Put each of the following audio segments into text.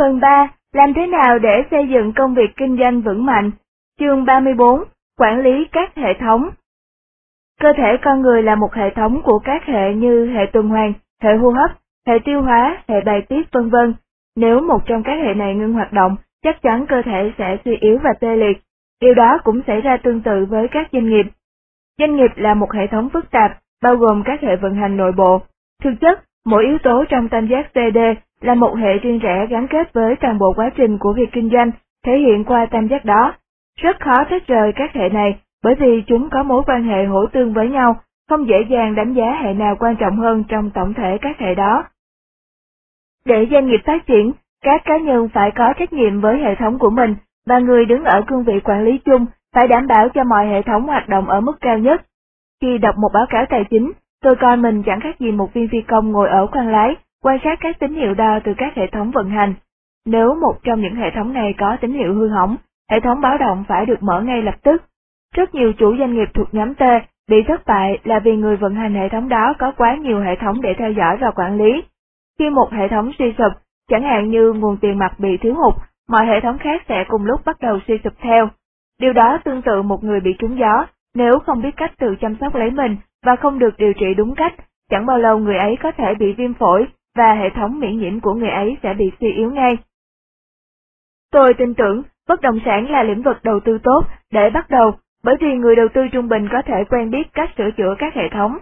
Phần 3. Làm thế nào để xây dựng công việc kinh doanh vững mạnh? Chương 34. Quản lý các hệ thống Cơ thể con người là một hệ thống của các hệ như hệ tuần hoàn, hệ hô hấp, hệ tiêu hóa, hệ bài tiết vân vân. Nếu một trong các hệ này ngưng hoạt động, chắc chắn cơ thể sẽ suy yếu và tê liệt. Điều đó cũng xảy ra tương tự với các doanh nghiệp. Doanh nghiệp là một hệ thống phức tạp, bao gồm các hệ vận hành nội bộ. Thực chất, mỗi yếu tố trong tam giác CD là một hệ riêng rẽ gắn kết với toàn bộ quá trình của việc kinh doanh, thể hiện qua tam giác đó. Rất khó tách rời các hệ này, bởi vì chúng có mối quan hệ hỗ tương với nhau, không dễ dàng đánh giá hệ nào quan trọng hơn trong tổng thể các hệ đó. Để doanh nghiệp phát triển, các cá nhân phải có trách nhiệm với hệ thống của mình, và người đứng ở cương vị quản lý chung phải đảm bảo cho mọi hệ thống hoạt động ở mức cao nhất. Khi đọc một báo cáo tài chính, tôi coi mình chẳng khác gì một viên phi công ngồi ở khoang lái, quan sát các tín hiệu đo từ các hệ thống vận hành. Nếu một trong những hệ thống này có tín hiệu hư hỏng, hệ thống báo động phải được mở ngay lập tức. Rất nhiều chủ doanh nghiệp thuộc nhóm T bị thất bại là vì người vận hành hệ thống đó có quá nhiều hệ thống để theo dõi và quản lý. Khi một hệ thống suy sụp, chẳng hạn như nguồn tiền mặt bị thiếu hụt, mọi hệ thống khác sẽ cùng lúc bắt đầu suy sụp theo. Điều đó tương tự một người bị trúng gió, nếu không biết cách tự chăm sóc lấy mình và không được điều trị đúng cách, chẳng bao lâu người ấy có thể bị viêm phổi và hệ thống miễn nhiễm của người ấy sẽ bị suy yếu ngay. Tôi tin tưởng bất động sản là lĩnh vực đầu tư tốt để bắt đầu bởi vì người đầu tư trung bình có thể quen biết cách sửa chữa các hệ thống.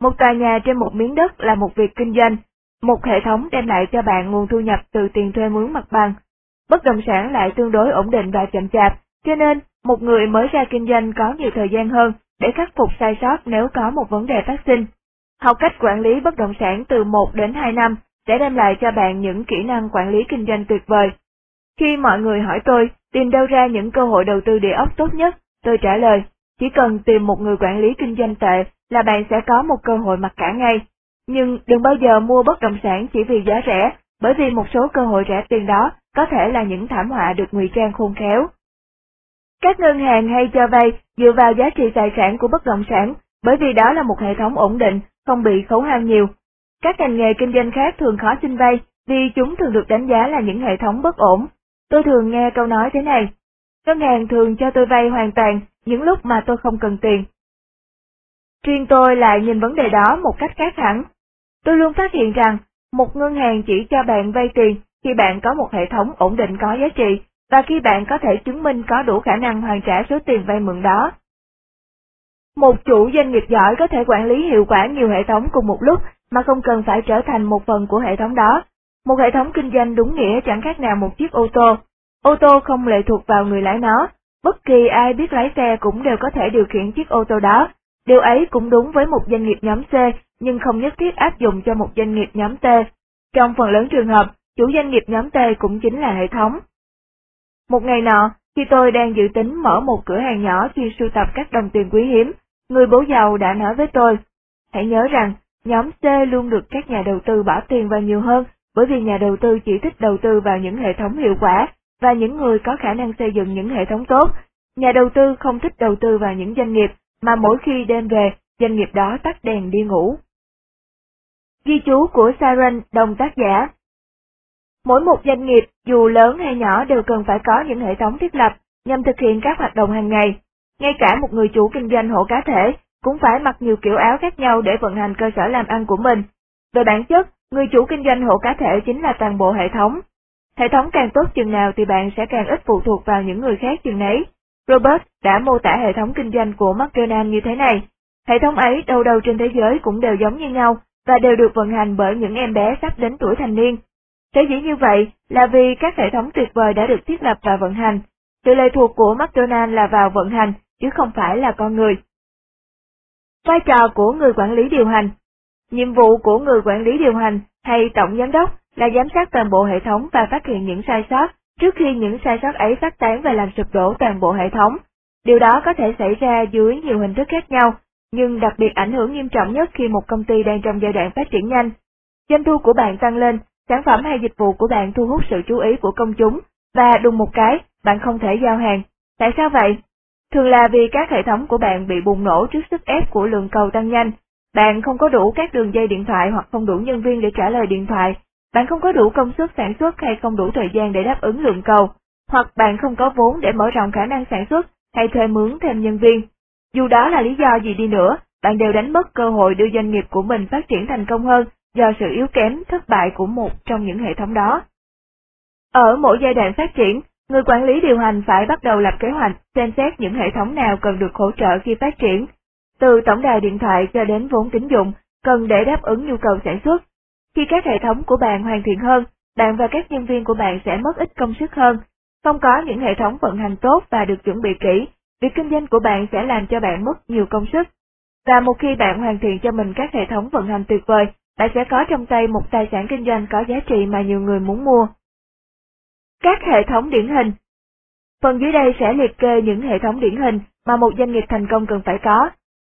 Một tòa nhà trên một miếng đất là một việc kinh doanh, một hệ thống đem lại cho bạn nguồn thu nhập từ tiền thuê mướn mặt bằng. Bất động sản lại tương đối ổn định và chậm chạp, cho nên một người mới ra kinh doanh có nhiều thời gian hơn để khắc phục sai sót nếu có một vấn đề phát sinh. Học cách quản lý bất động sản từ 1 đến 2 năm sẽ đem lại cho bạn những kỹ năng quản lý kinh doanh tuyệt vời. Khi mọi người hỏi tôi tìm đâu ra những cơ hội đầu tư địa ốc tốt nhất, tôi trả lời, chỉ cần tìm một người quản lý kinh doanh tệ là bạn sẽ có một cơ hội mặc cả ngay. Nhưng đừng bao giờ mua bất động sản chỉ vì giá rẻ, bởi vì một số cơ hội rẻ tiền đó có thể là những thảm họa được ngụy trang khôn khéo. Các ngân hàng hay cho vay dựa vào giá trị tài sản của bất động sản, bởi vì đó là một hệ thống ổn định, không bị khấu hao nhiều. Các ngành nghề kinh doanh khác thường khó xin vay, vì chúng thường được đánh giá là những hệ thống bất ổn. Tôi thường nghe câu nói thế này, ngân hàng thường cho tôi vay hoàn toàn những lúc mà tôi không cần tiền. Riêng tôi lại nhìn vấn đề đó một cách khác hẳn. Tôi luôn phát hiện rằng, một ngân hàng chỉ cho bạn vay tiền khi bạn có một hệ thống ổn định có giá trị, và khi bạn có thể chứng minh có đủ khả năng hoàn trả số tiền vay mượn đó. Một chủ doanh nghiệp giỏi có thể quản lý hiệu quả nhiều hệ thống cùng một lúc mà không cần phải trở thành một phần của hệ thống đó. Một hệ thống kinh doanh đúng nghĩa chẳng khác nào một chiếc ô tô. Ô tô không lệ thuộc vào người lái nó, bất kỳ ai biết lái xe cũng đều có thể điều khiển chiếc ô tô đó. Điều ấy cũng đúng với một doanh nghiệp nhóm C, nhưng không nhất thiết áp dụng cho một doanh nghiệp nhóm T. Trong phần lớn trường hợp, chủ doanh nghiệp nhóm T cũng chính là hệ thống. Một ngày nọ, khi tôi đang dự tính mở một cửa hàng nhỏ chuyên sưu tập các đồng tiền quý hiếm, người bố giàu đã nói với tôi, hãy nhớ rằng, nhóm C luôn được các nhà đầu tư bỏ tiền vào nhiều hơn, bởi vì nhà đầu tư chỉ thích đầu tư vào những hệ thống hiệu quả, và những người có khả năng xây dựng những hệ thống tốt. Nhà đầu tư không thích đầu tư vào những doanh nghiệp, mà mỗi khi đêm về, doanh nghiệp đó tắt đèn đi ngủ. Ghi chú của Siren, đồng tác giả Mỗi một doanh nghiệp, dù lớn hay nhỏ đều cần phải có những hệ thống thiết lập nhằm thực hiện các hoạt động hàng ngày. Ngay cả một người chủ kinh doanh hộ cá thể cũng phải mặc nhiều kiểu áo khác nhau để vận hành cơ sở làm ăn của mình. Về bản chất, người chủ kinh doanh hộ cá thể chính là toàn bộ hệ thống. Hệ thống càng tốt chừng nào thì bạn sẽ càng ít phụ thuộc vào những người khác chừng nấy. Robert đã mô tả hệ thống kinh doanh của McDonald như thế này. Hệ thống ấy đâu đâu trên thế giới cũng đều giống như nhau và đều được vận hành bởi những em bé sắp đến tuổi thành niên. Sở dĩ như vậy là vì các hệ thống tuyệt vời đã được thiết lập và vận hành. Sự lệ thuộc của McDonald là vào vận hành, chứ không phải là con người. Vai trò của người quản lý điều hành Nhiệm vụ của người quản lý điều hành hay tổng giám đốc là giám sát toàn bộ hệ thống và phát hiện những sai sót trước khi những sai sót ấy phát tán và làm sụp đổ toàn bộ hệ thống. Điều đó có thể xảy ra dưới nhiều hình thức khác nhau, nhưng đặc biệt ảnh hưởng nghiêm trọng nhất khi một công ty đang trong giai đoạn phát triển nhanh. Doanh thu của bạn tăng lên sản phẩm hay dịch vụ của bạn thu hút sự chú ý của công chúng, và đùng một cái, bạn không thể giao hàng. Tại sao vậy? Thường là vì các hệ thống của bạn bị bùng nổ trước sức ép của lượng cầu tăng nhanh. Bạn không có đủ các đường dây điện thoại hoặc không đủ nhân viên để trả lời điện thoại, bạn không có đủ công suất sản xuất hay không đủ thời gian để đáp ứng lượng cầu, hoặc bạn không có vốn để mở rộng khả năng sản xuất hay thuê mướn thêm nhân viên. Dù đó là lý do gì đi nữa, bạn đều đánh mất cơ hội đưa doanh nghiệp của mình phát triển thành công hơn do sự yếu kém, thất bại của một trong những hệ thống đó. Ở mỗi giai đoạn phát triển, người quản lý điều hành phải bắt đầu lập kế hoạch, xem xét những hệ thống nào cần được hỗ trợ khi phát triển, từ tổng đài điện thoại cho đến vốn tín dụng, cần để đáp ứng nhu cầu sản xuất. Khi các hệ thống của bạn hoàn thiện hơn, bạn và các nhân viên của bạn sẽ mất ít công sức hơn. Không có những hệ thống vận hành tốt và được chuẩn bị kỹ, việc kinh doanh của bạn sẽ làm cho bạn mất nhiều công sức. Và một khi bạn hoàn thiện cho mình các hệ thống vận hành tuyệt vời, bạn sẽ có trong tay một tài sản kinh doanh có giá trị mà nhiều người muốn mua. Các hệ thống điển hình Phần dưới đây sẽ liệt kê những hệ thống điển hình mà một doanh nghiệp thành công cần phải có.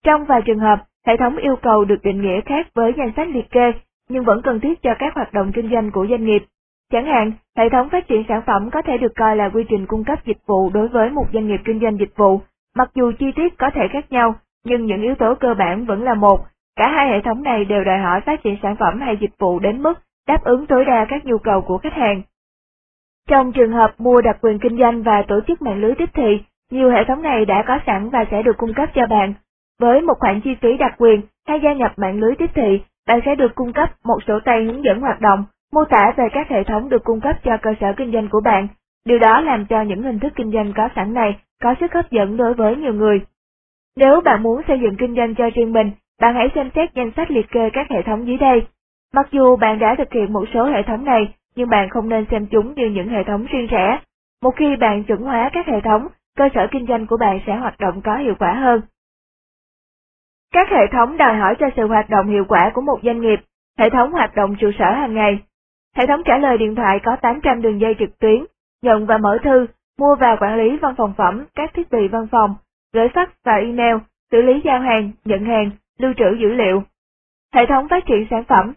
Trong vài trường hợp, hệ thống yêu cầu được định nghĩa khác với danh sách liệt kê, nhưng vẫn cần thiết cho các hoạt động kinh doanh của doanh nghiệp. Chẳng hạn, hệ thống phát triển sản phẩm có thể được coi là quy trình cung cấp dịch vụ đối với một doanh nghiệp kinh doanh dịch vụ, mặc dù chi tiết có thể khác nhau, nhưng những yếu tố cơ bản vẫn là một. Cả hai hệ thống này đều đòi hỏi phát triển sản phẩm hay dịch vụ đến mức đáp ứng tối đa các nhu cầu của khách hàng. Trong trường hợp mua đặc quyền kinh doanh và tổ chức mạng lưới tiếp thị, nhiều hệ thống này đã có sẵn và sẽ được cung cấp cho bạn. Với một khoản chi phí đặc quyền hay gia nhập mạng lưới tiếp thị, bạn sẽ được cung cấp một sổ tay hướng dẫn hoạt động, mô tả về các hệ thống được cung cấp cho cơ sở kinh doanh của bạn. Điều đó làm cho những hình thức kinh doanh có sẵn này có sức hấp dẫn đối với nhiều người. Nếu bạn muốn xây dựng kinh doanh cho riêng mình, bạn hãy xem xét danh sách liệt kê các hệ thống dưới đây. Mặc dù bạn đã thực hiện một số hệ thống này, nhưng bạn không nên xem chúng như những hệ thống riêng rẽ. Một khi bạn chuẩn hóa các hệ thống, cơ sở kinh doanh của bạn sẽ hoạt động có hiệu quả hơn. Các hệ thống đòi hỏi cho sự hoạt động hiệu quả của một doanh nghiệp, hệ thống hoạt động trụ sở hàng ngày. Hệ thống trả lời điện thoại có 800 đường dây trực tuyến, nhận và mở thư, mua và quản lý văn phòng phẩm, các thiết bị văn phòng, gửi fax và email, xử lý giao hàng, nhận hàng, lưu trữ dữ liệu. Hệ thống phát triển sản phẩm,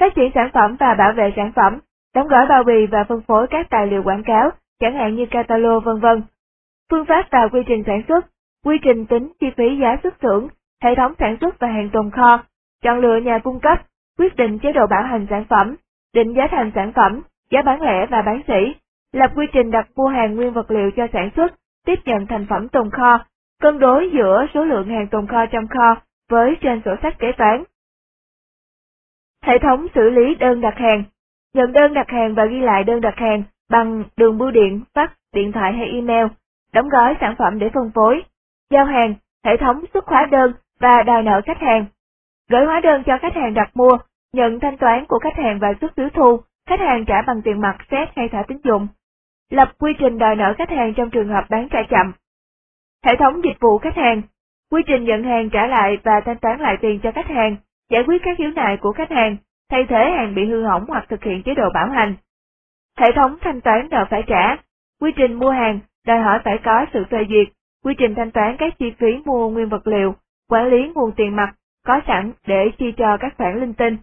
phát triển sản phẩm và bảo vệ sản phẩm, đóng gói bao bì và phân phối các tài liệu quảng cáo, chẳng hạn như catalog vân vân. Phương pháp và quy trình sản xuất, quy trình tính chi phí giá xuất xưởng, hệ thống sản xuất và hàng tồn kho, chọn lựa nhà cung cấp, quyết định chế độ bảo hành sản phẩm, định giá thành sản phẩm, giá bán lẻ và bán sỉ, lập quy trình đặt mua hàng nguyên vật liệu cho sản xuất, tiếp nhận thành phẩm tồn kho, cân đối giữa số lượng hàng tồn kho trong kho với trên sổ sách kế toán. Hệ thống xử lý đơn đặt hàng Nhận đơn đặt hàng và ghi lại đơn đặt hàng bằng đường bưu điện, fax, điện thoại hay email, đóng gói sản phẩm để phân phối, giao hàng, hệ thống xuất hóa đơn và đòi nợ khách hàng. Gửi hóa đơn cho khách hàng đặt mua, nhận thanh toán của khách hàng và xuất phiếu thu, khách hàng trả bằng tiền mặt xét hay thẻ tín dụng. Lập quy trình đòi nợ khách hàng trong trường hợp bán trả chậm. Hệ thống dịch vụ khách hàng, quy trình nhận hàng trả lại và thanh toán lại tiền cho khách hàng, giải quyết các khiếu nại của khách hàng, thay thế hàng bị hư hỏng hoặc thực hiện chế độ bảo hành. Hệ thống thanh toán nợ phải trả, quy trình mua hàng đòi hỏi phải có sự phê duyệt, quy trình thanh toán các chi phí mua nguyên vật liệu, quản lý nguồn tiền mặt có sẵn để chi cho các khoản linh tinh.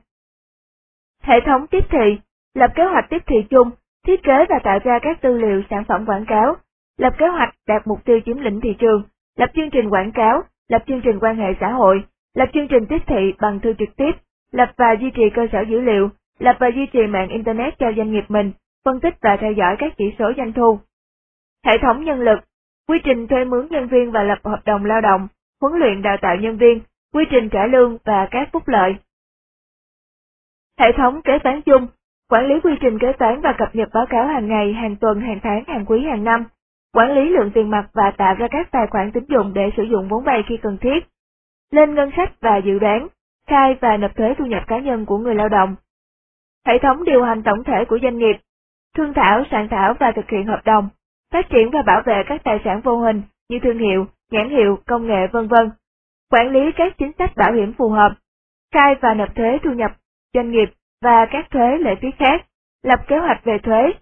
Hệ thống tiếp thị, lập kế hoạch tiếp thị chung, thiết kế và tạo ra các tư liệu sản phẩm quảng cáo, lập kế hoạch đạt mục tiêu chiếm lĩnh thị trường, lập chương trình quảng cáo, lập chương trình quan hệ xã hội, lập chương trình tiếp thị bằng thư trực tiếp, lập và duy trì cơ sở dữ liệu, lập và duy trì mạng Internet cho doanh nghiệp mình, phân tích và theo dõi các chỉ số doanh thu. Hệ thống nhân lực, quy trình thuê mướn nhân viên và lập hợp đồng lao động, huấn luyện đào tạo nhân viên, quy trình trả lương và các phúc lợi. Hệ thống kế toán chung, quản lý quy trình kế toán và cập nhật báo cáo hàng ngày, hàng tuần, hàng tháng, hàng quý, hàng năm, quản lý lượng tiền mặt và tạo ra các tài khoản tín dụng để sử dụng vốn vay khi cần thiết, lên ngân sách và dự đoán, khai và nộp thuế thu nhập cá nhân của người lao động. Hệ thống điều hành tổng thể của doanh nghiệp, thương thảo, soạn thảo và thực hiện hợp đồng, phát triển và bảo vệ các tài sản vô hình như thương hiệu, nhãn hiệu, công nghệ vân vân, quản lý các chính sách bảo hiểm phù hợp, khai và nộp thuế thu nhập doanh nghiệp và các thuế lệ phí khác, lập kế hoạch về thuế,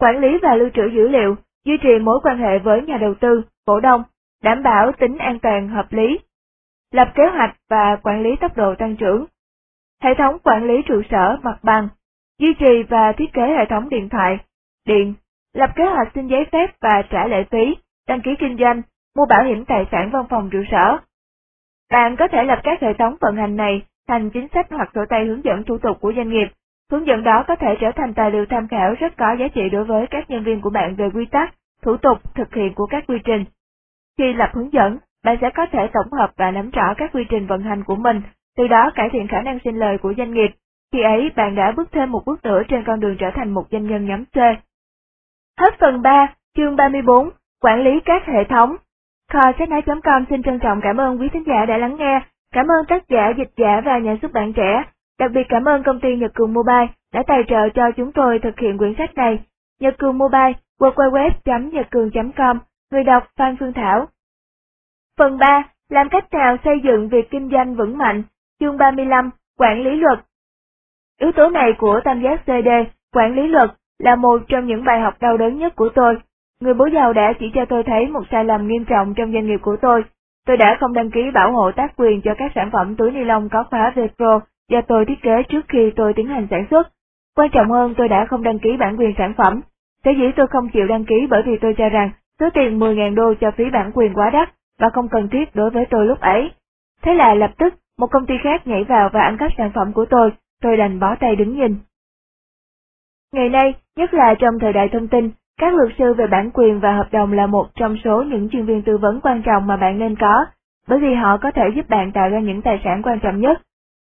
quản lý và lưu trữ dữ liệu, duy trì mối quan hệ với nhà đầu tư, cổ đông, đảm bảo tính an toàn hợp lý lập kế hoạch và quản lý tốc độ tăng trưởng. Hệ thống quản lý trụ sở mặt bằng, duy trì và thiết kế hệ thống điện thoại, điện, lập kế hoạch xin giấy phép và trả lệ phí, đăng ký kinh doanh, mua bảo hiểm tài sản văn phòng trụ sở. Bạn có thể lập các hệ thống vận hành này thành chính sách hoặc sổ tay hướng dẫn thủ tục của doanh nghiệp, Hướng dẫn đó có thể trở thành tài liệu tham khảo rất có giá trị đối với các nhân viên của bạn về quy tắc, thủ tục, thực hiện của các quy trình. Khi lập hướng dẫn, bạn sẽ có thể tổng hợp và nắm rõ các quy trình vận hành của mình, từ đó cải thiện khả năng sinh lời của doanh nghiệp. Khi ấy, bạn đã bước thêm một bước nữa trên con đường trở thành một doanh nhân nhóm C. Hết phần 3, chương 34, Quản lý các hệ thống. Kho sách nói.com xin trân trọng cảm ơn quý thính giả đã lắng nghe, cảm ơn tác giả, dịch giả và nhà xuất bản trẻ. Đặc biệt cảm ơn công ty Nhật Cường Mobile đã tài trợ cho chúng tôi thực hiện quyển sách này. Nhật Cường Mobile, www.nhậtcường.com, người đọc Phan Phương Thảo. Phần 3. Làm cách nào xây dựng việc kinh doanh vững mạnh? Chương 35. Quản lý luật. Yếu tố này của tam giác CD, quản lý luật, là một trong những bài học đau đớn nhất của tôi. Người bố giàu đã chỉ cho tôi thấy một sai lầm nghiêm trọng trong doanh nghiệp của tôi. Tôi đã không đăng ký bảo hộ tác quyền cho các sản phẩm túi ni lông có khóa Velcro do tôi thiết kế trước khi tôi tiến hành sản xuất. Quan trọng hơn tôi đã không đăng ký bản quyền sản phẩm. Sở dĩ tôi không chịu đăng ký bởi vì tôi cho rằng số tiền 10.000 đô cho phí bản quyền quá đắt và không cần thiết đối với tôi lúc ấy. Thế là lập tức, một công ty khác nhảy vào và ăn cắp sản phẩm của tôi, tôi đành bó tay đứng nhìn. Ngày nay, nhất là trong thời đại thông tin, các luật sư về bản quyền và hợp đồng là một trong số những chuyên viên tư vấn quan trọng mà bạn nên có, bởi vì họ có thể giúp bạn tạo ra những tài sản quan trọng nhất.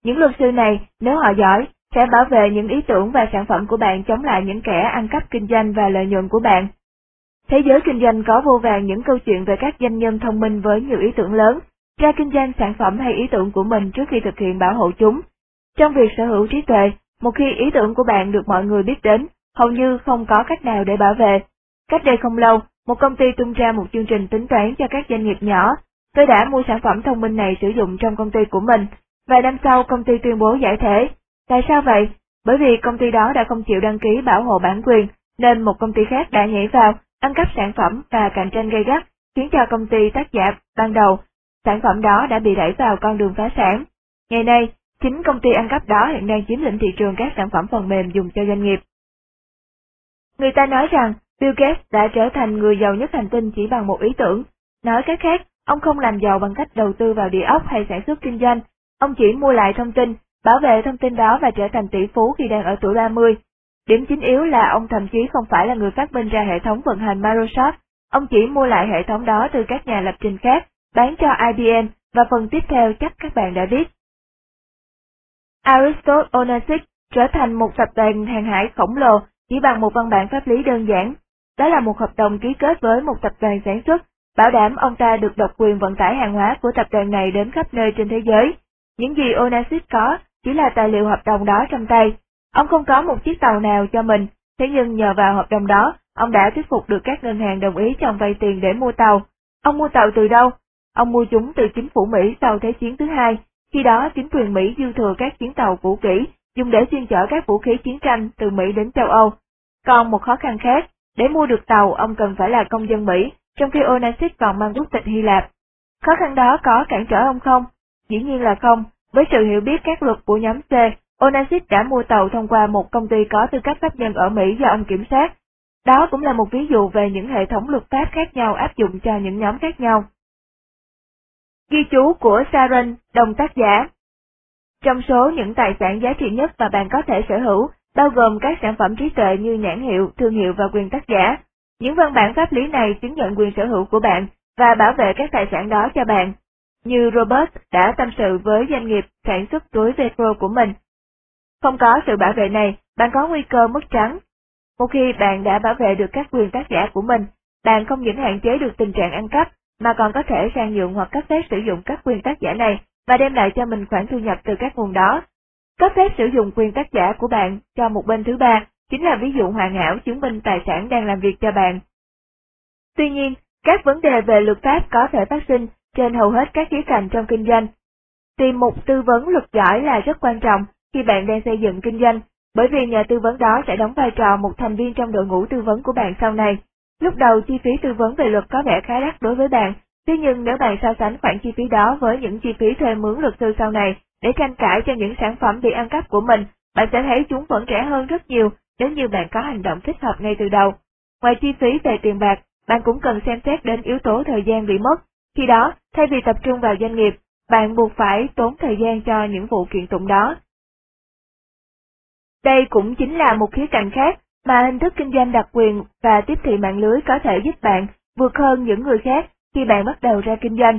Những luật sư này, nếu họ giỏi, sẽ bảo vệ những ý tưởng và sản phẩm của bạn chống lại những kẻ ăn cắp kinh doanh và lợi nhuận của bạn. Thế giới kinh doanh có vô vàng những câu chuyện về các doanh nhân thông minh với nhiều ý tưởng lớn, ra kinh doanh sản phẩm hay ý tưởng của mình trước khi thực hiện bảo hộ chúng. Trong việc sở hữu trí tuệ, một khi ý tưởng của bạn được mọi người biết đến, hầu như không có cách nào để bảo vệ. Cách đây không lâu, một công ty tung ra một chương trình tính toán cho các doanh nghiệp nhỏ. Tôi đã mua sản phẩm thông minh này sử dụng trong công ty của mình. Vài năm sau công ty tuyên bố giải thể. Tại sao vậy? Bởi vì công ty đó đã không chịu đăng ký bảo hộ bản quyền, nên một công ty khác đã nhảy vào, ăn cắp sản phẩm và cạnh tranh gây gắt, khiến cho công ty tác giả ban đầu, sản phẩm đó đã bị đẩy vào con đường phá sản. Ngày nay, chính công ty ăn cắp đó hiện đang chiếm lĩnh thị trường các sản phẩm phần mềm dùng cho doanh nghiệp. Người ta nói rằng Bill Gates đã trở thành người giàu nhất hành tinh chỉ bằng một ý tưởng. Nói cách khác, ông không làm giàu bằng cách đầu tư vào địa ốc hay sản xuất kinh doanh. Ông chỉ mua lại thông tin, bảo vệ thông tin đó và trở thành tỷ phú khi đang ở tuổi 30. Điểm chính yếu là ông thậm chí không phải là người phát minh ra hệ thống vận hành Microsoft, ông chỉ mua lại hệ thống đó từ các nhà lập trình khác, bán cho IBM và phần tiếp theo chắc các bạn đã biết. Aristotle Onassis trở thành một tập đoàn hàng hải khổng lồ chỉ bằng một văn bản pháp lý đơn giản. Đó là một hợp đồng ký kết với một tập đoàn sản xuất, bảo đảm ông ta được độc quyền vận tải hàng hóa của tập đoàn này đến khắp nơi trên thế giới. Những gì Onassis có chỉ là tài liệu hợp đồng đó trong tay. Ông không có một chiếc tàu nào cho mình, thế nhưng nhờ vào hợp đồng đó, ông đã thuyết phục được các ngân hàng đồng ý cho ông vay tiền để mua tàu. Ông mua tàu từ đâu? Ông mua chúng từ chính phủ Mỹ sau Thế chiến thứ hai, khi đó chính quyền Mỹ dư thừa các chuyến tàu cũ kỹ, dùng để chuyên chở các vũ khí chiến tranh từ Mỹ đến châu Âu. Còn một khó khăn khác, để mua được tàu ông cần phải là công dân Mỹ, trong khi Onassis còn mang quốc tịch Hy Lạp. Khó khăn đó có cản trở ông không? Dĩ nhiên là không, với sự hiểu biết các luật của nhóm C, Onassis đã mua tàu thông qua một công ty có tư cách pháp nhân ở Mỹ do ông kiểm soát. Đó cũng là một ví dụ về những hệ thống luật pháp khác nhau áp dụng cho những nhóm khác nhau. Ghi chú của Saren, đồng tác giả Trong số những tài sản giá trị nhất mà bạn có thể sở hữu, bao gồm các sản phẩm trí tuệ như nhãn hiệu, thương hiệu và quyền tác giả. Những văn bản pháp lý này chứng nhận quyền sở hữu của bạn và bảo vệ các tài sản đó cho bạn. Như Robert đã tâm sự với doanh nghiệp sản xuất túi Velcro của mình. Không có sự bảo vệ này, bạn có nguy cơ mất trắng. Một khi bạn đã bảo vệ được các quyền tác giả của mình, bạn không những hạn chế được tình trạng ăn cắp, mà còn có thể sang nhượng hoặc cấp phép sử dụng các quyền tác giả này và đem lại cho mình khoản thu nhập từ các nguồn đó. Cấp phép sử dụng quyền tác giả của bạn cho một bên thứ ba chính là ví dụ hoàn hảo chứng minh tài sản đang làm việc cho bạn. Tuy nhiên, các vấn đề về luật pháp có thể phát sinh trên hầu hết các khía cạnh trong kinh doanh. Tìm một tư vấn luật giỏi là rất quan trọng khi bạn đang xây dựng kinh doanh, bởi vì nhà tư vấn đó sẽ đóng vai trò một thành viên trong đội ngũ tư vấn của bạn sau này. Lúc đầu chi phí tư vấn về luật có vẻ khá đắt đối với bạn, tuy nhiên nếu bạn so sánh khoản chi phí đó với những chi phí thuê mướn luật sư sau này để tranh cãi cho những sản phẩm bị ăn cắp của mình, bạn sẽ thấy chúng vẫn rẻ hơn rất nhiều nếu như bạn có hành động thích hợp ngay từ đầu. Ngoài chi phí về tiền bạc, bạn cũng cần xem xét đến yếu tố thời gian bị mất. Khi đó, thay vì tập trung vào doanh nghiệp, bạn buộc phải tốn thời gian cho những vụ kiện tụng đó. Đây cũng chính là một khía cạnh khác mà hình thức kinh doanh đặc quyền và tiếp thị mạng lưới có thể giúp bạn vượt hơn những người khác khi bạn bắt đầu ra kinh doanh.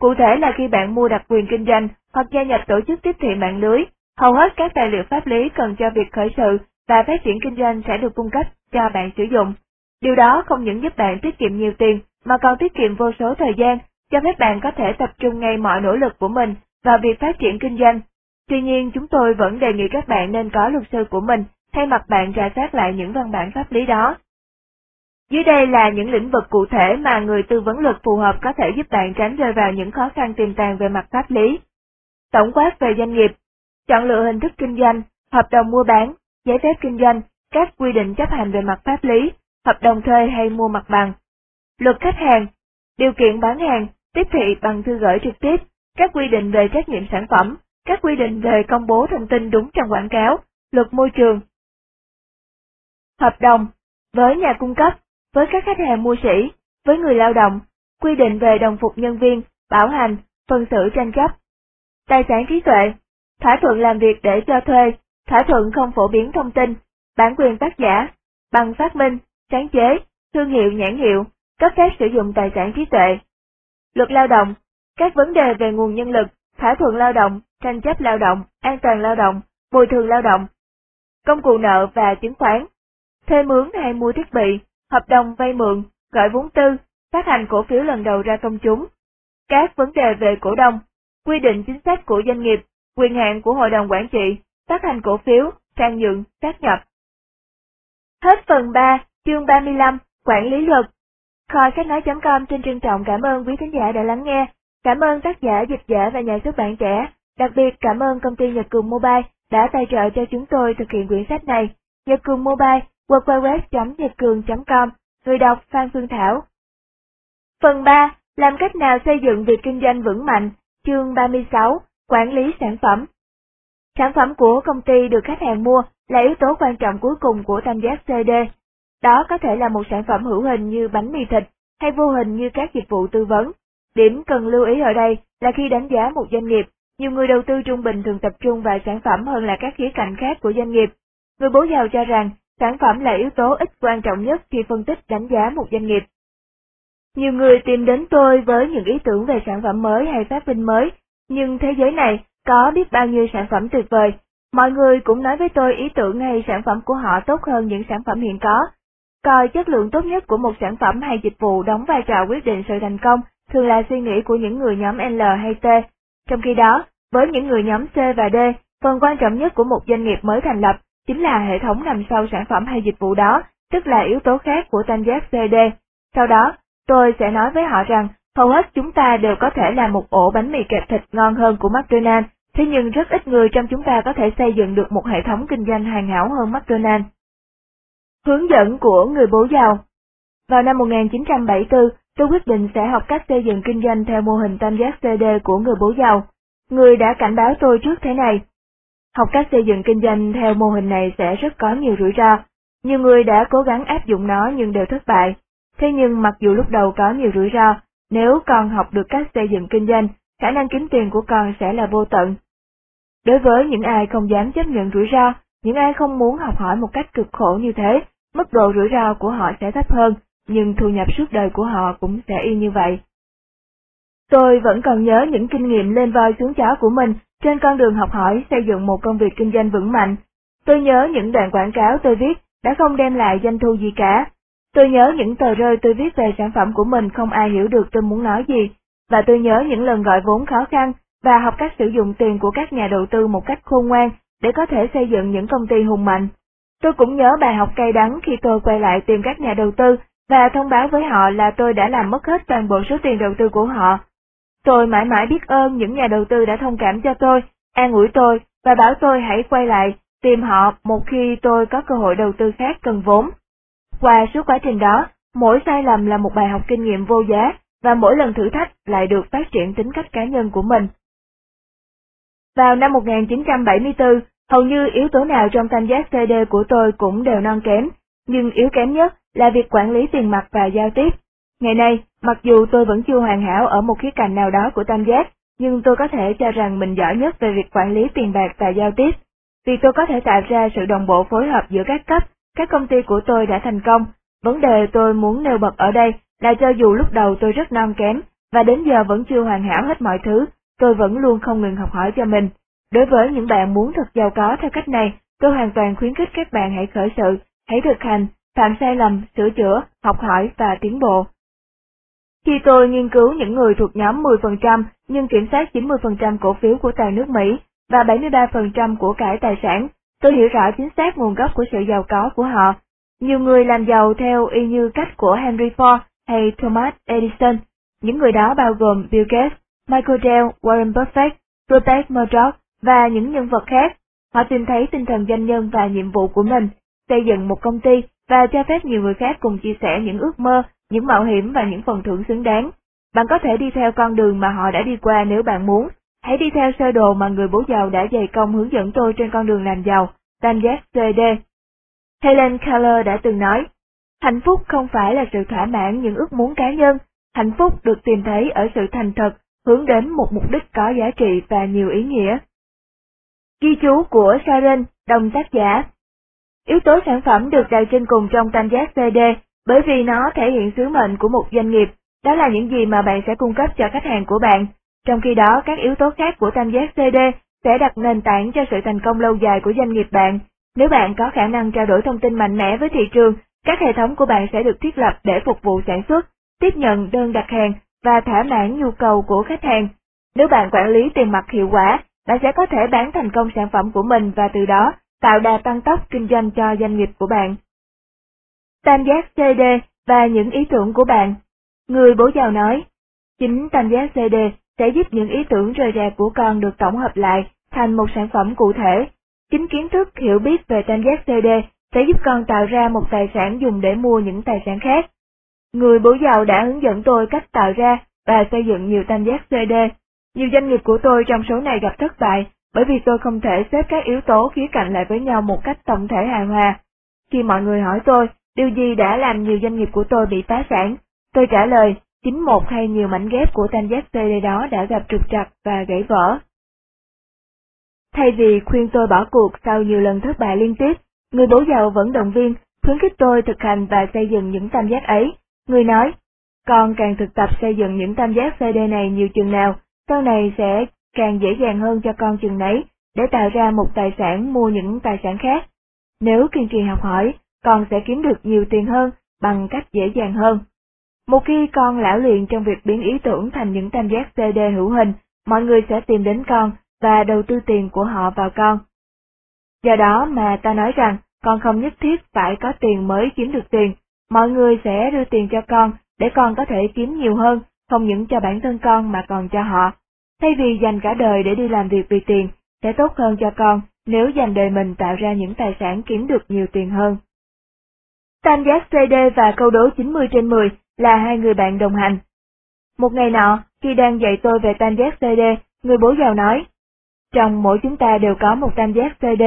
Cụ thể là khi bạn mua đặc quyền kinh doanh hoặc gia nhập tổ chức tiếp thị mạng lưới, hầu hết các tài liệu pháp lý cần cho việc khởi sự và phát triển kinh doanh sẽ được cung cấp cho bạn sử dụng. Điều đó không những giúp bạn tiết kiệm nhiều tiền mà còn tiết kiệm vô số thời gian, cho phép bạn có thể tập trung ngay mọi nỗ lực của mình vào việc phát triển kinh doanh. Tuy nhiên chúng tôi vẫn đề nghị các bạn nên có luật sư của mình thay mặt bạn rà soát lại những văn bản pháp lý đó. Dưới đây là những lĩnh vực cụ thể mà người tư vấn luật phù hợp có thể giúp bạn tránh rơi vào những khó khăn tiềm tàng về mặt pháp lý. Tổng quát về doanh nghiệp, chọn lựa hình thức kinh doanh, hợp đồng mua bán, giấy phép kinh doanh, các quy định chấp hành về mặt pháp lý, hợp đồng thuê hay mua mặt bằng. Luật khách hàng, điều kiện bán hàng, tiếp thị bằng thư gửi trực tiếp, các quy định về trách nhiệm sản phẩm, các quy định về công bố thông tin đúng trong quảng cáo, luật môi trường. Hợp đồng, với nhà cung cấp, với các khách hàng mua sỉ, với người lao động, quy định về đồng phục nhân viên, bảo hành, phân xử tranh chấp. Tài sản trí tuệ, thỏa thuận làm việc để cho thuê, thỏa thuận không phổ biến thông tin, bản quyền tác giả, bằng phát minh, sáng chế, thương hiệu nhãn hiệu, cấp phép sử dụng tài sản trí tuệ. Luật lao động, các vấn đề về nguồn nhân lực, thỏa thuận lao động, tranh chấp lao động, an toàn lao động, bồi thường lao động, công cụ nợ và chứng khoán, thuê mướn hay mua thiết bị, hợp đồng vay mượn, gọi vốn tư, phát hành cổ phiếu lần đầu ra công chúng, các vấn đề về cổ đông, quy định chính sách của doanh nghiệp, quyền hạn của hội đồng quản trị, phát hành cổ phiếu, sang nhượng, sát nhập. Hết phần 3, chương 35, Quản lý luật. Kho sách nói.com xin trân trọng cảm ơn quý khán giả đã lắng nghe. Cảm ơn tác giả, dịch giả và nhà xuất bản trẻ. Đặc biệt cảm ơn công ty Nhật Cường Mobile đã tài trợ cho chúng tôi thực hiện quyển sách này. Nhật Cường Mobile, www.nhậtcường.com, người đọc Phan Phương Thảo. Phần 3. Làm cách nào xây dựng việc kinh doanh vững mạnh, chương 36, Quản lý sản phẩm. Sản phẩm của công ty được khách hàng mua là yếu tố quan trọng cuối cùng của tam giác CD. Đó có thể là một sản phẩm hữu hình như bánh mì thịt, hay vô hình như các dịch vụ tư vấn. Điểm cần lưu ý ở đây là khi đánh giá một doanh nghiệp, nhiều người đầu tư trung bình thường tập trung vào sản phẩm hơn là các khía cạnh khác của doanh nghiệp. Người bố giàu cho rằng sản phẩm là yếu tố ít quan trọng nhất khi phân tích đánh giá một doanh nghiệp. Nhiều người tìm đến tôi với những ý tưởng về sản phẩm mới hay phát minh mới, nhưng thế giới này có biết bao nhiêu sản phẩm tuyệt vời. Mọi người cũng nói với tôi ý tưởng hay sản phẩm của họ tốt hơn những sản phẩm hiện có. Coi chất lượng tốt nhất của một sản phẩm hay dịch vụ đóng vai trò quyết định sự thành công thường là suy nghĩ của những người nhóm L hay T. Trong khi đó, với những người nhóm C và D, phần quan trọng nhất của một doanh nghiệp mới thành lập chính là hệ thống nằm sau sản phẩm hay dịch vụ đó, tức là yếu tố khác của tam giác CD. Sau đó, tôi sẽ nói với họ rằng hầu hết chúng ta đều có thể làm một ổ bánh mì kẹp thịt ngon hơn của McDonald's, thế nhưng rất ít người trong chúng ta có thể xây dựng được một hệ thống kinh doanh hoàn hảo hơn McDonald's. Hướng dẫn của người bố giàu Vào năm 1974, tôi quyết định sẽ học cách xây dựng kinh doanh theo mô hình tam giác CD của người bố giàu. Người đã cảnh báo tôi trước thế này. Học cách xây dựng kinh doanh theo mô hình này sẽ rất có nhiều rủi ro. Nhiều người đã cố gắng áp dụng nó nhưng đều thất bại. Thế nhưng mặc dù lúc đầu có nhiều rủi ro, nếu con học được cách xây dựng kinh doanh, khả năng kiếm tiền của con sẽ là vô tận. Đối với những ai không dám chấp nhận rủi ro, những ai không muốn học hỏi một cách cực khổ như thế, mức độ rủi ro của họ sẽ thấp hơn, nhưng thu nhập suốt đời của họ cũng sẽ y như vậy. Tôi vẫn còn nhớ những kinh nghiệm lên voi xuống chó của mình trên con đường học hỏi xây dựng một công việc kinh doanh vững mạnh. Tôi nhớ những đoạn quảng cáo tôi viết đã không đem lại doanh thu gì cả. Tôi nhớ những tờ rơi tôi viết về sản phẩm của mình không ai hiểu được tôi muốn nói gì, và tôi nhớ những lần gọi vốn khó khăn và học cách sử dụng tiền của các nhà đầu tư một cách khôn ngoan để có thể xây dựng những công ty hùng mạnh. Tôi cũng nhớ bài học cay đắng khi tôi quay lại tìm các nhà đầu tư và thông báo với họ là tôi đã làm mất hết toàn bộ số tiền đầu tư của họ. Tôi mãi mãi biết ơn những nhà đầu tư đã thông cảm cho tôi, an ủi tôi và bảo tôi hãy quay lại tìm họ một khi tôi có cơ hội đầu tư khác cần vốn. Qua suốt quá trình đó, mỗi sai lầm là một bài học kinh nghiệm vô giá và mỗi lần thử thách lại được phát triển tính cách cá nhân của mình. Vào năm 1974, hầu như yếu tố nào trong tam giác CD của tôi cũng đều non kém, nhưng yếu kém nhất là việc quản lý tiền mặt và giao tiếp. Ngày nay, mặc dù tôi vẫn chưa hoàn hảo ở một khía cạnh nào đó của tam giác, nhưng tôi có thể cho rằng mình giỏi nhất về việc quản lý tiền bạc và giao tiếp. vì tôi có thể tạo ra sự đồng bộ phối hợp giữa các cấp, các công ty của tôi đã thành công. Vấn đề tôi muốn nêu bật ở đây là cho dù lúc đầu tôi rất non kém, và đến giờ vẫn chưa hoàn hảo hết mọi thứ, tôi vẫn luôn không ngừng học hỏi cho mình. Đối với những bạn muốn thật giàu có theo cách này, tôi hoàn toàn khuyến khích các bạn hãy khởi sự, hãy thực hành, phạm sai lầm, sửa chữa, học hỏi và tiến bộ. Khi tôi nghiên cứu những người thuộc nhóm 10% nhưng kiểm soát 90% cổ phiếu của toàn nước Mỹ và 73% của cải tài sản, tôi hiểu rõ chính xác nguồn gốc của sự giàu có của họ. Nhiều người làm giàu theo y như cách của Henry Ford hay Thomas Edison. Những người đó bao gồm Bill Gates, Michael Dell, Warren Buffett, Rupert Murdoch và những nhân vật khác. Họ tìm thấy tinh thần doanh nhân và nhiệm vụ của mình, xây dựng một công ty và cho phép nhiều người khác cùng chia sẻ những ước mơ, những mạo hiểm và những phần thưởng xứng đáng. Bạn có thể đi theo con đường mà họ đã đi qua nếu bạn muốn. Hãy đi theo sơ đồ mà người bố giàu đã dày công hướng dẫn tôi trên con đường làm giàu, tam CD. Helen Keller đã từng nói, hạnh phúc không phải là sự thỏa mãn những ước muốn cá nhân, hạnh phúc được tìm thấy ở sự thành thật, hướng đến một mục đích có giá trị và nhiều ý nghĩa. Ghi chú của Sharon, đồng tác giả Yếu tố sản phẩm được đặt trên cùng trong tam giác CD bởi vì nó thể hiện sứ mệnh của một doanh nghiệp, đó là những gì mà bạn sẽ cung cấp cho khách hàng của bạn. Trong khi đó, các yếu tố khác của tam giác CD sẽ đặt nền tảng cho sự thành công lâu dài của doanh nghiệp bạn. Nếu bạn có khả năng trao đổi thông tin mạnh mẽ với thị trường, các hệ thống của bạn sẽ được thiết lập để phục vụ sản xuất, tiếp nhận đơn đặt hàng và thỏa mãn nhu cầu của khách hàng. Nếu bạn quản lý tiền mặt hiệu quả, bạn sẽ có thể bán thành công sản phẩm của mình và từ đó tạo đà tăng tốc kinh doanh cho doanh nghiệp của bạn. Tam giác CD và những ý tưởng của bạn. Người bố giàu nói, chính tam giác CD sẽ giúp những ý tưởng rời rạc của con được tổng hợp lại thành một sản phẩm cụ thể. Chính kiến thức hiểu biết về tam giác CD sẽ giúp con tạo ra một tài sản dùng để mua những tài sản khác. Người bố giàu đã hướng dẫn tôi cách tạo ra và xây dựng nhiều tam giác CD. Nhiều doanh nghiệp của tôi trong số này gặp thất bại bởi vì tôi không thể xếp các yếu tố khía cạnh lại với nhau một cách tổng thể hài hòa. Khi mọi người hỏi tôi, điều gì đã làm nhiều doanh nghiệp của tôi bị phá sản, tôi trả lời, chính một hay nhiều mảnh ghép của tam giác CD đó đã gặp trục trặc và gãy vỡ. Thay vì khuyên tôi bỏ cuộc sau nhiều lần thất bại liên tiếp, người bố giàu vẫn động viên, khuyến khích tôi thực hành và xây dựng những tam giác ấy. Người nói, con càng thực tập xây dựng những tam giác CD này nhiều chừng nào, sau này sẽ càng dễ dàng hơn cho con chừng nấy để tạo ra một tài sản mua những tài sản khác. Nếu kiên trì học hỏi, con sẽ kiếm được nhiều tiền hơn bằng cách dễ dàng hơn. Một khi con lão luyện trong việc biến ý tưởng thành những tam giác CD hữu hình, mọi người sẽ tìm đến con và đầu tư tiền của họ vào con. Do đó mà ta nói rằng con không nhất thiết phải có tiền mới kiếm được tiền, mọi người sẽ đưa tiền cho con để con có thể kiếm nhiều hơn, không những cho bản thân con mà còn cho họ. Thay vì dành cả đời để đi làm việc vì tiền, sẽ tốt hơn cho con nếu dành đời mình tạo ra những tài sản kiếm được nhiều tiền hơn. Tam giác CD và câu đố 90 trên 10 là hai người bạn đồng hành. Một ngày nọ, khi đang dạy tôi về tam giác CD, người bố giàu nói, trong mỗi chúng ta đều có một tam giác CD.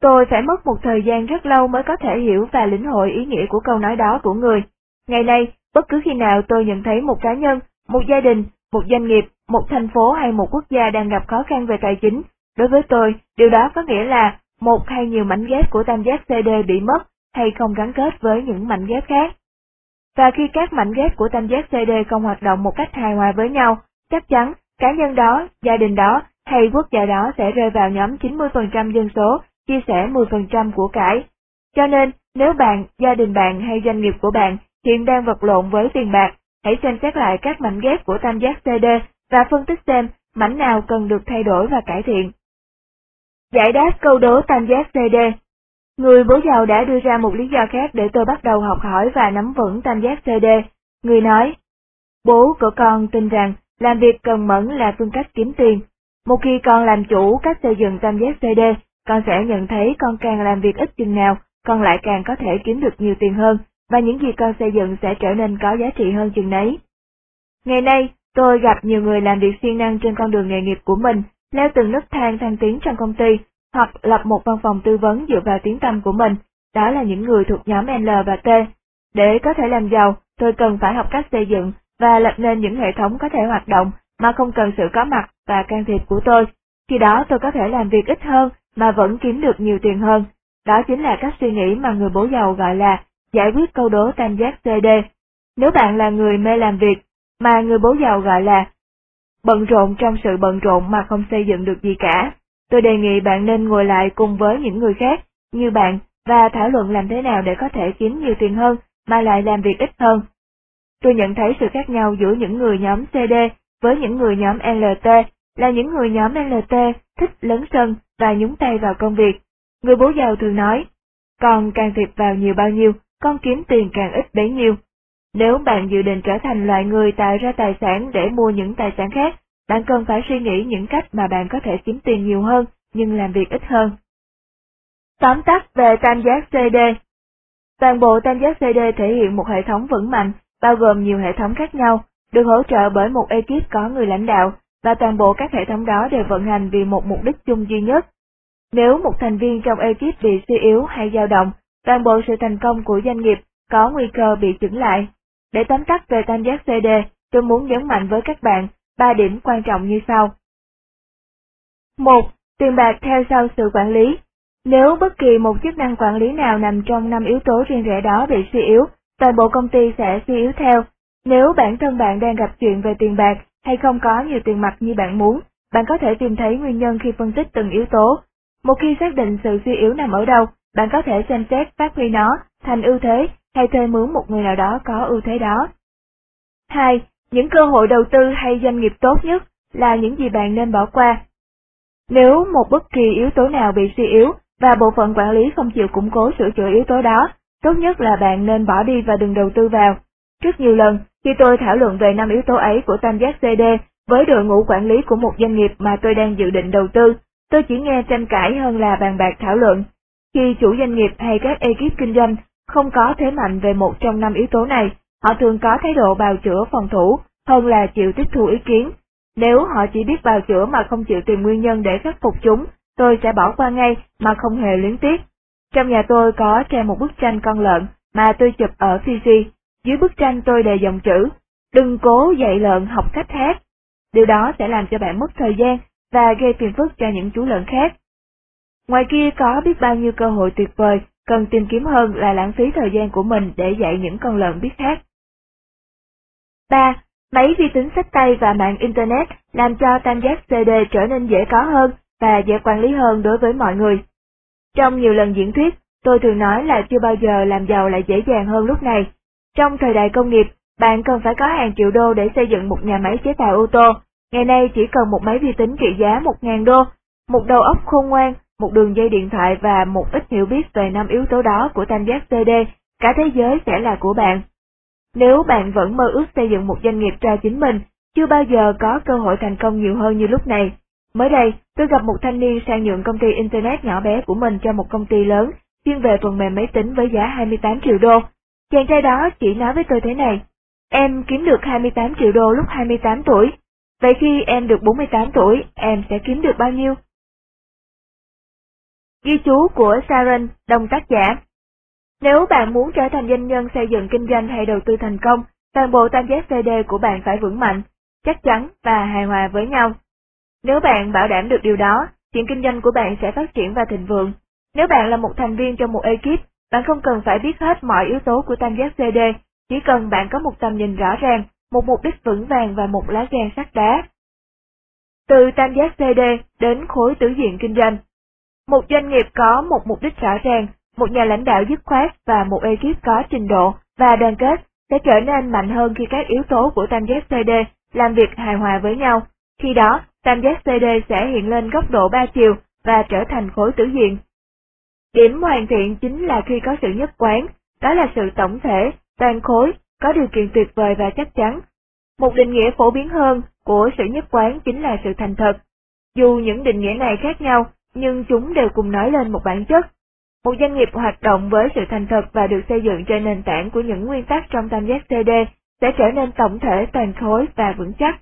Tôi phải mất một thời gian rất lâu mới có thể hiểu và lĩnh hội ý nghĩa của câu nói đó của người. Ngày nay, bất cứ khi nào tôi nhận thấy một cá nhân, một gia đình, một doanh nghiệp, một thành phố hay một quốc gia đang gặp khó khăn về tài chính, đối với tôi, điều đó có nghĩa là một hay nhiều mảnh ghép của tam giác CD bị mất hay không gắn kết với những mảnh ghép khác. Và khi các mảnh ghép của tam giác CD không hoạt động một cách hài hòa với nhau, chắc chắn cá nhân đó, gia đình đó hay quốc gia đó sẽ rơi vào nhóm 90% dân số, chia sẻ 10% của cải. Cho nên, nếu bạn, gia đình bạn hay doanh nghiệp của bạn hiện đang vật lộn với tiền bạc, hãy xem xét lại các mảnh ghép của tam giác CD và phân tích xem mảnh nào cần được thay đổi và cải thiện. Giải đáp câu đố tam giác CD Người bố giàu đã đưa ra một lý do khác để tôi bắt đầu học hỏi và nắm vững tam giác CD. Người nói, bố của con tin rằng làm việc cần mẫn là phương cách kiếm tiền. Một khi con làm chủ cách xây dựng tam giác CD, con sẽ nhận thấy con càng làm việc ít chừng nào, con lại càng có thể kiếm được nhiều tiền hơn, và những gì con xây dựng sẽ trở nên có giá trị hơn chừng nấy. Ngày nay, tôi gặp nhiều người làm việc siêng năng trên con đường nghề nghiệp của mình, leo từng nấc thang thăng tiến trong công ty, hoặc lập một văn phòng tư vấn dựa vào tiếng tâm của mình, đó là những người thuộc nhóm L và T. Để có thể làm giàu, tôi cần phải học cách xây dựng và lập nên những hệ thống có thể hoạt động mà không cần sự có mặt và can thiệp của tôi. Khi đó tôi có thể làm việc ít hơn mà vẫn kiếm được nhiều tiền hơn. Đó chính là cách suy nghĩ mà người bố giàu gọi là giải quyết câu đố tam giác CD. Nếu bạn là người mê làm việc, mà người bố giàu gọi là bận rộn trong sự bận rộn mà không xây dựng được gì cả, tôi đề nghị bạn nên ngồi lại cùng với những người khác, như bạn, và thảo luận làm thế nào để có thể kiếm nhiều tiền hơn, mà lại làm việc ít hơn. Tôi nhận thấy sự khác nhau giữa những người nhóm CD với những người nhóm LT là những người nhóm LT thích lấn sân và nhúng tay vào công việc. Người bố giàu thường nói, còn can thiệp vào nhiều bao nhiêu, con kiếm tiền càng ít bấy nhiêu. Nếu bạn dự định trở thành loại người tạo ra tài sản để mua những tài sản khác, bạn cần phải suy nghĩ những cách mà bạn có thể kiếm tiền nhiều hơn, nhưng làm việc ít hơn. Tóm tắt về tam giác CD Toàn bộ tam giác CD thể hiện một hệ thống vững mạnh, bao gồm nhiều hệ thống khác nhau, được hỗ trợ bởi một ekip có người lãnh đạo, và toàn bộ các hệ thống đó đều vận hành vì một mục đích chung duy nhất. Nếu một thành viên trong ekip bị suy yếu hay dao động, toàn bộ sự thành công của doanh nghiệp có nguy cơ bị chững lại. Để tóm tắt về tam giác CD, tôi muốn nhấn mạnh với các bạn ba điểm quan trọng như sau. 1. Tiền bạc theo sau sự quản lý. Nếu bất kỳ một chức năng quản lý nào nằm trong năm yếu tố riêng rẽ đó bị suy yếu, toàn bộ công ty sẽ suy yếu theo. Nếu bản thân bạn đang gặp chuyện về tiền bạc hay không có nhiều tiền mặt như bạn muốn, bạn có thể tìm thấy nguyên nhân khi phân tích từng yếu tố. Một khi xác định sự suy yếu nằm ở đâu, bạn có thể xem xét phát huy nó thành ưu thế hay thuê mướn một người nào đó có ưu thế đó. 2. Những cơ hội đầu tư hay doanh nghiệp tốt nhất là những gì bạn nên bỏ qua. Nếu một bất kỳ yếu tố nào bị suy yếu và bộ phận quản lý không chịu củng cố sửa chữa yếu tố đó, tốt nhất là bạn nên bỏ đi và đừng đầu tư vào. Rất nhiều lần, khi tôi thảo luận về năm yếu tố ấy của tam giác CD với đội ngũ quản lý của một doanh nghiệp mà tôi đang dự định đầu tư, tôi chỉ nghe tranh cãi hơn là bàn bạc thảo luận. Khi chủ doanh nghiệp hay các ekip kinh doanh không có thế mạnh về một trong năm yếu tố này, họ thường có thái độ bào chữa phòng thủ hơn là chịu tiếp thu ý kiến. Nếu họ chỉ biết bào chữa mà không chịu tìm nguyên nhân để khắc phục chúng, tôi sẽ bỏ qua ngay mà không hề luyến tiếc. Trong nhà tôi có treo một bức tranh con lợn mà tôi chụp ở Fiji. Dưới bức tranh tôi đề dòng chữ, đừng cố dạy lợn học cách hát. Điều đó sẽ làm cho bạn mất thời gian và gây phiền phức cho những chú lợn khác. Ngoài kia có biết bao nhiêu cơ hội tuyệt vời, cần tìm kiếm hơn là lãng phí thời gian của mình để dạy những con lợn biết khác 3. Máy vi tính sách tay và mạng Internet làm cho tam giác CD trở nên dễ có hơn và dễ quản lý hơn đối với mọi người. Trong nhiều lần diễn thuyết, tôi thường nói là chưa bao giờ làm giàu lại dễ dàng hơn lúc này. Trong thời đại công nghiệp, bạn cần phải có hàng triệu đô để xây dựng một nhà máy chế tạo ô tô. Ngày nay chỉ cần một máy vi tính trị giá 1.000 đô, một đầu óc khôn ngoan, một đường dây điện thoại và một ít hiểu biết về năm yếu tố đó của tam giác CD, cả thế giới sẽ là của bạn. Nếu bạn vẫn mơ ước xây dựng một doanh nghiệp cho chính mình, chưa bao giờ có cơ hội thành công nhiều hơn như lúc này. Mới đây, tôi gặp một thanh niên sang nhượng công ty Internet nhỏ bé của mình cho một công ty lớn, chuyên về phần mềm máy tính với giá 28 triệu đô. Chàng trai đó chỉ nói với tôi thế này, em kiếm được 28 triệu đô lúc 28 tuổi, vậy khi em được 48 tuổi, em sẽ kiếm được bao nhiêu? Ghi chú của Saren, đồng tác giả Nếu bạn muốn trở thành doanh nhân xây dựng kinh doanh hay đầu tư thành công, toàn bộ tam giác CD của bạn phải vững mạnh, chắc chắn và hài hòa với nhau. Nếu bạn bảo đảm được điều đó, chuyện kinh doanh của bạn sẽ phát triển và thịnh vượng. Nếu bạn là một thành viên trong một ekip, bạn không cần phải biết hết mọi yếu tố của tam giác CD, chỉ cần bạn có một tầm nhìn rõ ràng, một mục đích vững vàng và một lá gan sắt đá. Từ tam giác CD đến khối tứ diện kinh doanh. Một doanh nghiệp có một mục đích rõ ràng, một nhà lãnh đạo dứt khoát và một ekip có trình độ và đoàn kết sẽ trở nên mạnh hơn khi các yếu tố của tam giác CD làm việc hài hòa với nhau. Khi đó, tam giác CD sẽ hiện lên góc độ ba chiều và trở thành khối tứ diện. Điểm hoàn thiện chính là khi có sự nhất quán, đó là sự tổng thể, toàn khối, có điều kiện tuyệt vời và chắc chắn. Một định nghĩa phổ biến hơn của sự nhất quán chính là sự thành thật. Dù những định nghĩa này khác nhau, nhưng chúng đều cùng nói lên một bản chất. Một doanh nghiệp hoạt động với sự thành thật và được xây dựng trên nền tảng của những nguyên tắc trong tam giác CD sẽ trở nên tổng thể, toàn khối và vững chắc.